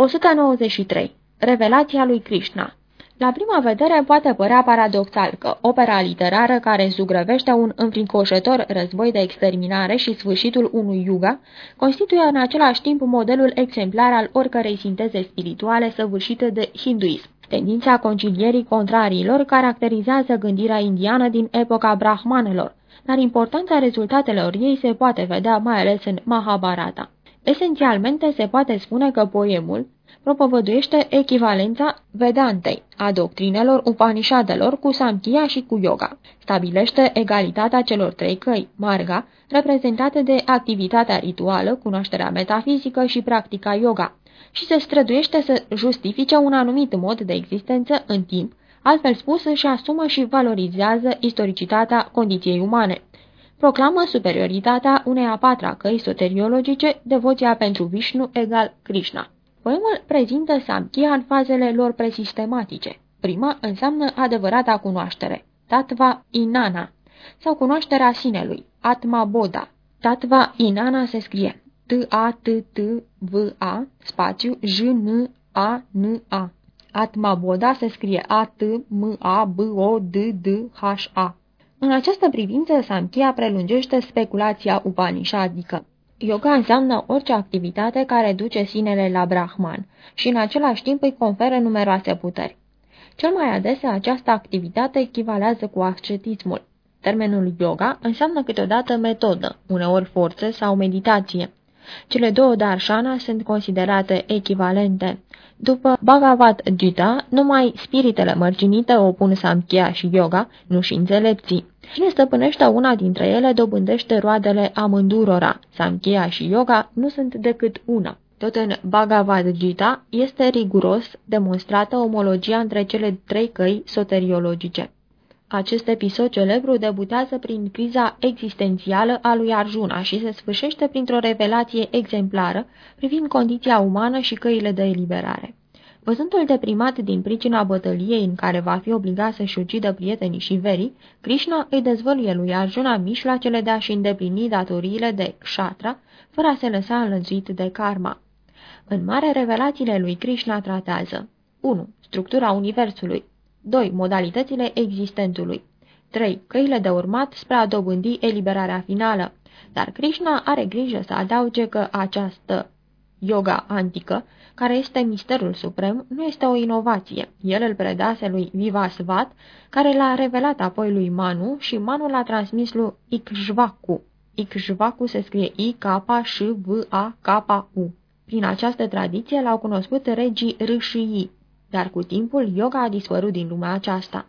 193. Revelația lui Krishna la prima vedere poate părea paradoxal că opera literară care zugrăvește un înfricoșător război de exterminare și sfârșitul unui yuga constituie în același timp modelul exemplar al oricărei sinteze spirituale săvârșite de hinduism. Tendința concilierii contrariilor caracterizează gândirea indiană din epoca brahmanelor, dar importanța rezultatelor ei se poate vedea mai ales în Mahabharata. Esențialmente se poate spune că poemul propovăduiește echivalența Vedantei, a doctrinelor Upanishadelor cu Samkhya și cu Yoga. Stabilește egalitatea celor trei căi, Marga, reprezentate de activitatea rituală, cunoașterea metafizică și practica yoga, și se străduiește să justifice un anumit mod de existență în timp, altfel spus își asumă și valorizează istoricitatea condiției umane. Proclamă superioritatea unei a patra căi soteriologice, devoția pentru Vishnu egal Krishna. Poemul prezintă Samkhya în fazele lor presistematice. Prima înseamnă adevărata cunoaștere, Tatva Inana, sau cunoașterea sinelui, Atma Boda. Tatva Inana se scrie T-A-T-T-V-A, spațiu J-N-A-N-A. Atma Boda se scrie A-T-M-A-B-O-D-D-H-A. În această privință, Samkhya prelungește speculația upanishadică. Yoga înseamnă orice activitate care duce sinele la Brahman și în același timp îi conferă numeroase puteri. Cel mai adesea această activitate echivalează cu ascetismul. Termenul yoga înseamnă câteodată metodă, uneori forță sau meditație. Cele două darshana sunt considerate echivalente. După Bhagavad Gita, numai spiritele mărginite opun Samkhya și yoga, nu și înțelepții. Cine stăpânește una dintre ele dobândește roadele amândurora. Samkhya și yoga nu sunt decât una. Tot în Bhagavad Gita este riguros demonstrată omologia între cele trei căi soteriologice. Acest episod celebru debutează prin criza existențială a lui Arjuna și se sfârșește printr-o revelație exemplară privind condiția umană și căile de eliberare. Văzându-l deprimat din pricina bătăliei în care va fi obligat să-și ucidă prietenii și verii, Krishna îi dezvăluie lui Arjuna mișloacele de a-și îndeplini datoriile de kshatra, fără a se lăsa înlănțuit de karma. În mare, revelațiile lui Krishna tratează 1. Structura Universului 2. Modalitățile existentului 3. Căile de urmat spre a dobândi eliberarea finală. Dar Krishna are grijă să adauge că această yoga antică care este misterul suprem, nu este o inovație. El îl predase lui Vivasvat, care l-a revelat apoi lui Manu și Manu l-a transmis lui Ikshvaku. Ikshvaku se scrie I-K-S-V-A-K-U. Prin această tradiție l-au cunoscut regii râșii, dar cu timpul yoga a dispărut din lumea aceasta.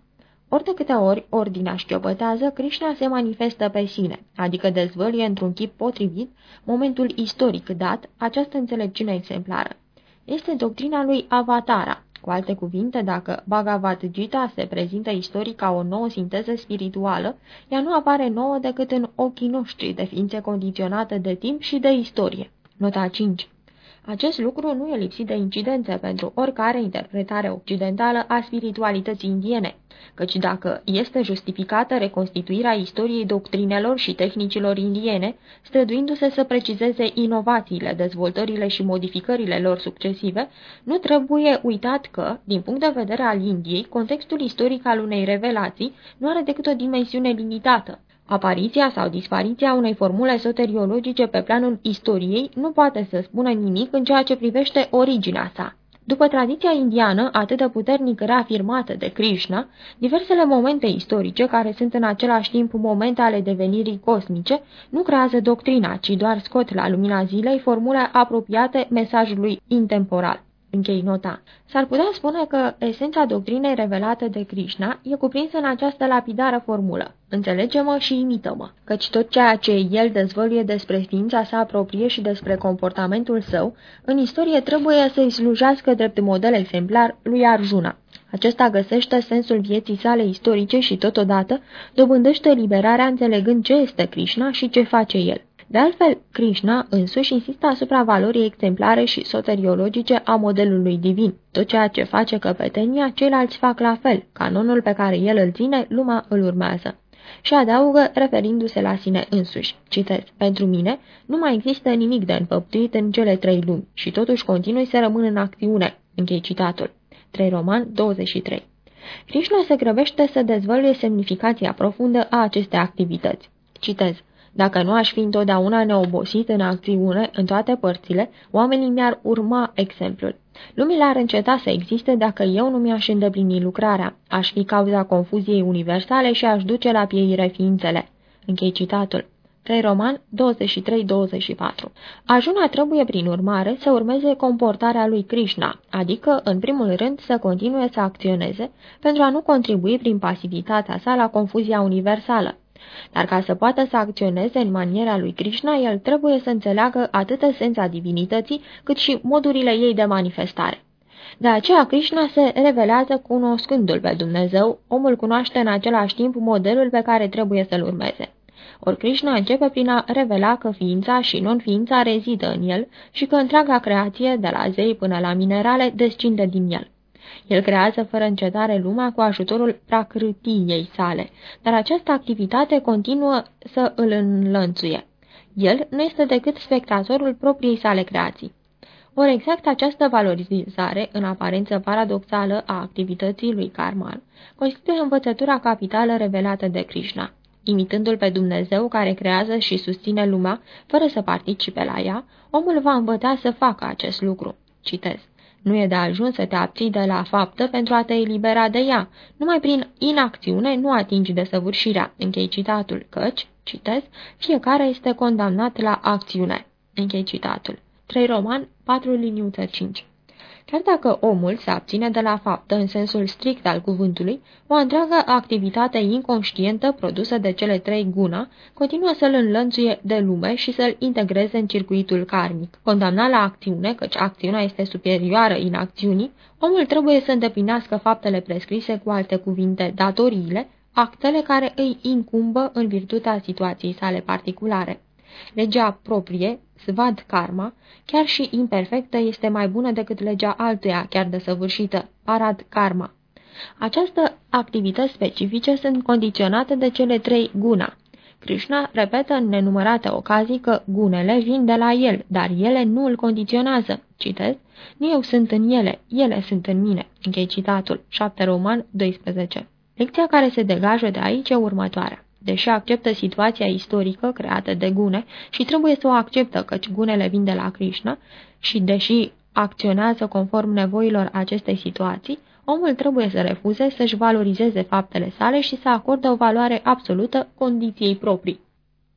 Ori de câte ori ordinea șchiopătează, Krishna se manifestă pe sine, adică dezvăluie într-un chip potrivit momentul istoric dat această înțelepciune exemplară este doctrina lui Avatara. Cu alte cuvinte, dacă Bhagavad Gita se prezintă istoric ca o nouă sinteză spirituală, ea nu apare nouă decât în ochii noștri de ființe condiționate de timp și de istorie. Nota 5 acest lucru nu e lipsit de incidențe pentru oricare interpretare occidentală a spiritualității indiene, căci dacă este justificată reconstituirea istoriei doctrinelor și tehnicilor indiene, străduindu-se să precizeze inovațiile, dezvoltările și modificările lor succesive, nu trebuie uitat că, din punct de vedere al Indiei, contextul istoric al unei revelații nu are decât o dimensiune limitată, Apariția sau dispariția unei formule soteriologice pe planul istoriei nu poate să spună nimic în ceea ce privește originea sa. După tradiția indiană, atât de puternic reafirmată de Krishna, diversele momente istorice, care sunt în același timp momente ale devenirii cosmice, nu creează doctrina, ci doar scot la lumina zilei formule apropiate mesajului intemporal. Închei nota. S-ar putea spune că esența doctrinei revelate de Krishna e cuprinsă în această lapidară formulă. Înțelege-mă și imită-mă, căci tot ceea ce el dezvăluie despre ființa sa proprie și despre comportamentul său, în istorie trebuie să-i slujească drept model exemplar lui Arjuna. Acesta găsește sensul vieții sale istorice și totodată dobândește liberarea înțelegând ce este Krishna și ce face el. De altfel, Krishna însuși insistă asupra valorii exemplare și soteriologice a modelului divin. Tot ceea ce face căpetenia, ceilalți fac la fel. Canonul pe care el îl ține, lumea îl urmează. Și adaugă, referindu-se la sine însuși, citez, pentru mine, nu mai există nimic de înfăptuit în cele trei lumi și totuși continui să rămân în acțiune, închei citatul. 3 Roman 23 Krishna se grăbește să dezvăluie semnificația profundă a acestei activități. Citez. Dacă nu aș fi întotdeauna neobosit în acțiune în toate părțile, oamenii mi-ar urma exemplul. Lumile ar înceta să existe dacă eu nu mi-aș îndeplini lucrarea. Aș fi cauza confuziei universale și aș duce la pieire ființele. Închei citatul. 3 Roman 23-24 Ajuna trebuie, prin urmare, să urmeze comportarea lui Krishna, adică, în primul rând, să continue să acționeze, pentru a nu contribui prin pasivitatea sa la confuzia universală. Dar ca să poată să acționeze în maniera lui Krishna, el trebuie să înțeleagă atât esența divinității, cât și modurile ei de manifestare. De aceea Krishna se revelează cunoscându-l pe Dumnezeu, omul cunoaște în același timp modelul pe care trebuie să-l urmeze. Ori Krishna începe prin a revela că ființa și non-ființa rezidă în el și că întreaga creație, de la zei până la minerale, descinde din el. El creează fără încetare lumea cu ajutorul pracrâtiei sale, dar această activitate continuă să îl înlănțuie. El nu este decât spectatorul propriei sale creații. Ori exact această valorizare, în aparență paradoxală a activității lui Karman, constituie învățătura capitală revelată de Krishna. Imitându-l pe Dumnezeu care creează și susține lumea, fără să participe la ea, omul va învăța să facă acest lucru. Citez. Nu e de ajuns să te abții de la faptă pentru a te elibera de ea. Numai prin inacțiune nu atingi desăvârșirea. Închei citatul, căci, citez, fiecare este condamnat la acțiune. Închei citatul. 3 Roman 4 liniuță 5 Chiar dacă omul se abține de la faptă în sensul strict al cuvântului, o întreagă activitate inconștientă produsă de cele trei guna continuă să-l înlănțuie de lume și să-l integreze în circuitul karmic. Condamnat la acțiune, căci acțiunea este superioară inacțiunii, omul trebuie să îndeplinească faptele prescrise cu alte cuvinte, datoriile, actele care îi incumbă în virtutea situației sale particulare. Legea proprie, svad karma, chiar și imperfectă, este mai bună decât legea altuia, chiar desăvârșită, parad karma. Această activități specifice sunt condiționate de cele trei guna. Krishna repetă în nenumărate ocazii că gunele vin de la el, dar ele nu îl condiționează. Citez, nu eu sunt în ele, ele sunt în mine. Închei citatul, 7 Roman 12. Lecția care se degajă de aici e următoarea deși acceptă situația istorică creată de gune și trebuie să o acceptă căci gunele vin de la Krishna și deși acționează conform nevoilor acestei situații, omul trebuie să refuze să-și valorizeze faptele sale și să acorde o valoare absolută condiției proprii.